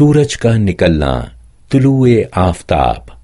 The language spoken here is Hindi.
सूरज का निकलना तुलुए आफताब।